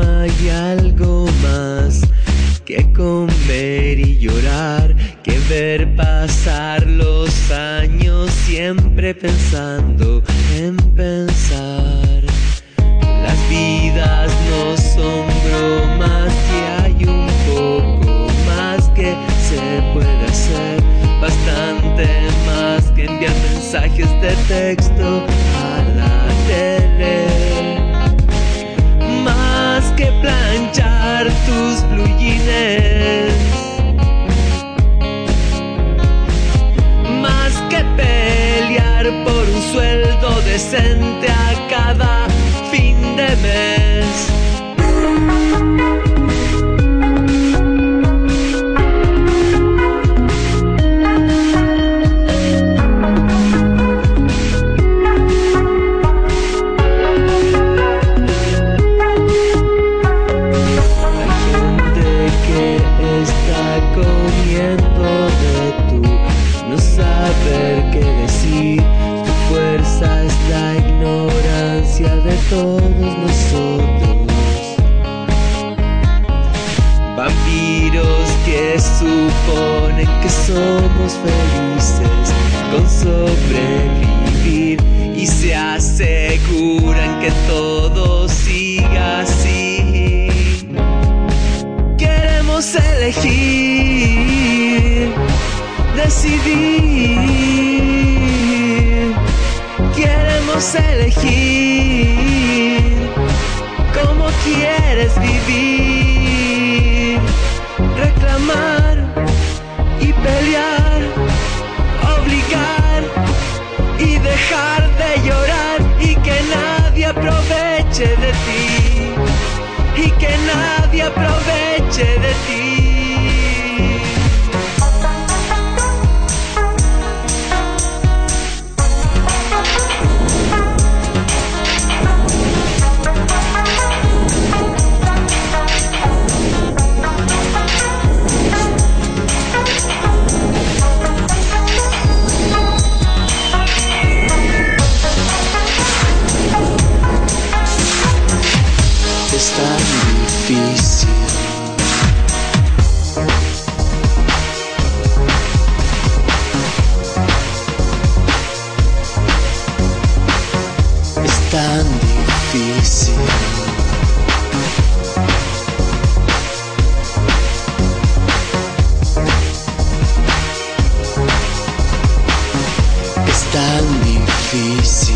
cama y algo más que comer y llorar, que ver pasar los años siempre pensando en pensar. tus blue jeans. suponen que somos felices con sobrevivir y se aseguran que todo siga así. Queremos elegir, decidir. Queremos elegir cómo quieres vivir, reclamar pelear, obligar y dejar de llorar y que nadie aproveche de ti y que nadie aproveche de ti. tão difícil.